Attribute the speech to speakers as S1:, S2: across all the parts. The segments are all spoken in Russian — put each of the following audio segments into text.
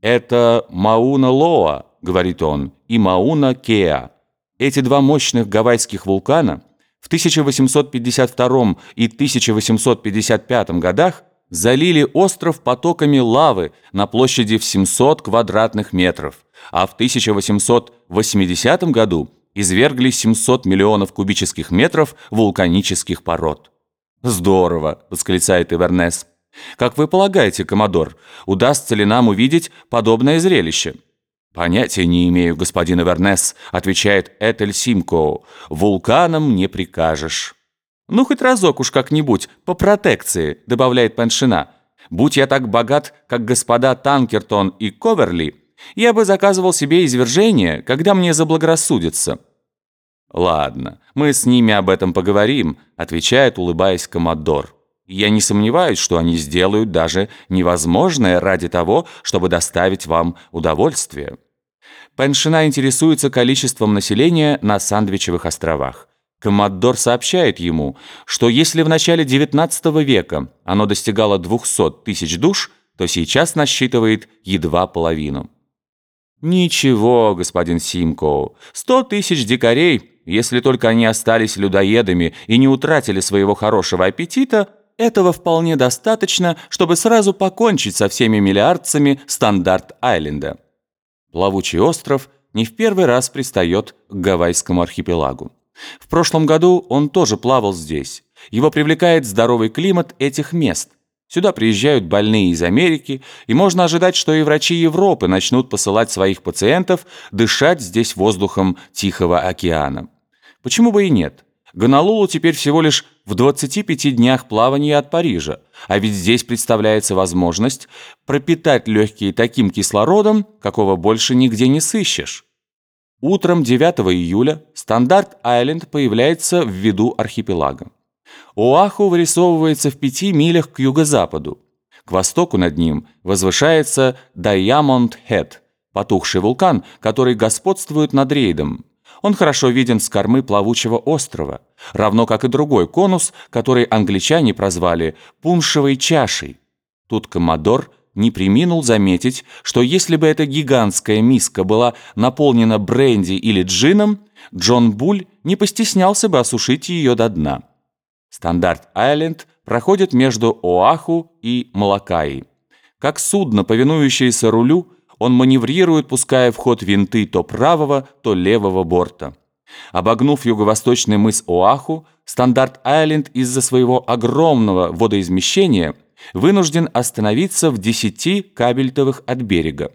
S1: «Это Мауна-Лоа», — говорит он, — «и Мауна-Кеа. Эти два мощных гавайских вулкана в 1852 и 1855 годах залили остров потоками лавы на площади в 700 квадратных метров, а в 1880 году извергли 700 миллионов кубических метров вулканических пород. «Здорово!» – восклицает Ивернес. «Как вы полагаете, Комодор, удастся ли нам увидеть подобное зрелище?» «Понятия не имею, господин Ивернес», — отвечает Этель Симко. «Вулканом не прикажешь». «Ну, хоть разок уж как-нибудь, по протекции», — добавляет Паншина. «Будь я так богат, как господа Танкертон и Коверли, я бы заказывал себе извержение, когда мне заблагорассудится». «Ладно, мы с ними об этом поговорим», — отвечает, улыбаясь Комодор. «Я не сомневаюсь, что они сделают даже невозможное ради того, чтобы доставить вам удовольствие». Пеншина интересуется количеством населения на Сандвичевых островах. Коммодор сообщает ему, что если в начале XIX века оно достигало 200 тысяч душ, то сейчас насчитывает едва половину. «Ничего, господин Симко, сто тысяч дикарей, если только они остались людоедами и не утратили своего хорошего аппетита, этого вполне достаточно, чтобы сразу покончить со всеми миллиардцами Стандарт-Айленда». Плавучий остров не в первый раз пристает к Гавайскому архипелагу. В прошлом году он тоже плавал здесь. Его привлекает здоровый климат этих мест. Сюда приезжают больные из Америки, и можно ожидать, что и врачи Европы начнут посылать своих пациентов дышать здесь воздухом Тихого океана. Почему бы и нет? Гонолулу теперь всего лишь в 25 днях плавания от Парижа, а ведь здесь представляется возможность пропитать легкие таким кислородом, какого больше нигде не сыщешь. Утром 9 июля Стандарт-Айленд появляется в виду архипелага. Оаху вырисовывается в пяти милях к юго-западу. К востоку над ним возвышается Даймонд-Хед, потухший вулкан, который господствует над рейдом. Он хорошо виден с кормы плавучего острова, равно как и другой конус, который англичане прозвали «пуншевой чашей». Тут Коммодор не приминул заметить, что если бы эта гигантская миска была наполнена бренди или джином, Джон Буль не постеснялся бы осушить ее до дна. Стандарт-Айленд проходит между Оаху и Малакаей. Как судно, повинующееся рулю, он маневрирует, пуская в ход винты то правого, то левого борта. Обогнув юго-восточный мыс Оаху, Стандарт-Айленд из-за своего огромного водоизмещения вынужден остановиться в 10 кабельтовых от берега.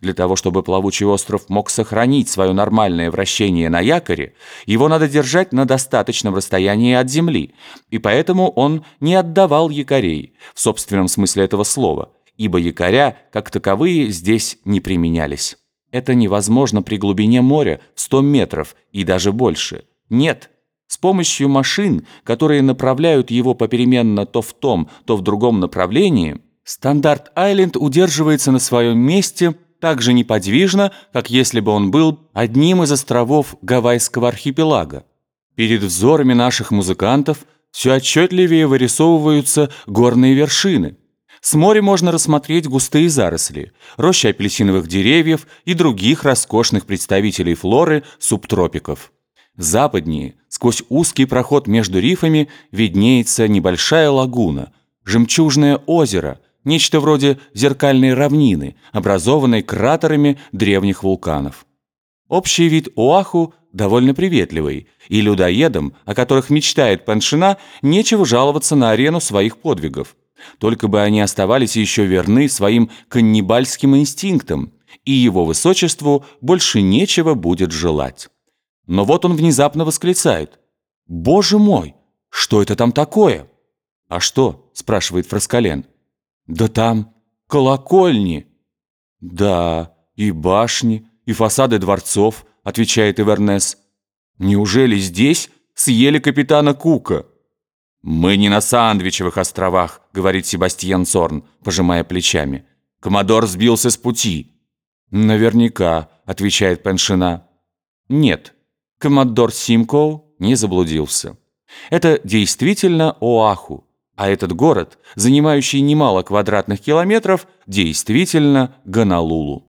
S1: Для того, чтобы плавучий остров мог сохранить свое нормальное вращение на якоре, его надо держать на достаточном расстоянии от земли, и поэтому он не отдавал якорей, в собственном смысле этого слова, ибо якоря, как таковые, здесь не применялись. Это невозможно при глубине моря в 100 метров и даже больше. Нет, с помощью машин, которые направляют его попеременно то в том, то в другом направлении, Стандарт-Айленд удерживается на своем месте так же неподвижно, как если бы он был одним из островов Гавайского архипелага. Перед взорами наших музыкантов все отчетливее вырисовываются горные вершины. С моря можно рассмотреть густые заросли, рощи апельсиновых деревьев и других роскошных представителей флоры субтропиков. Западнее, сквозь узкий проход между рифами, виднеется небольшая лагуна, жемчужное озеро – нечто вроде зеркальной равнины, образованной кратерами древних вулканов. Общий вид Оаху довольно приветливый, и людоедам, о которых мечтает Паншина, нечего жаловаться на арену своих подвигов. Только бы они оставались еще верны своим каннибальским инстинктам, и его высочеству больше нечего будет желать. Но вот он внезапно восклицает. «Боже мой, что это там такое?» «А что?» – спрашивает Фраскален. Да там колокольни. Да, и башни, и фасады дворцов, отвечает Ивернес. Неужели здесь съели капитана Кука? Мы не на Сандвичевых островах, говорит Себастьян Сорн, пожимая плечами. Комодор сбился с пути. Наверняка, отвечает Пеншина. Нет, коммодор Симкоу не заблудился. Это действительно Оаху, А этот город, занимающий немало квадратных километров, действительно Гонолулу.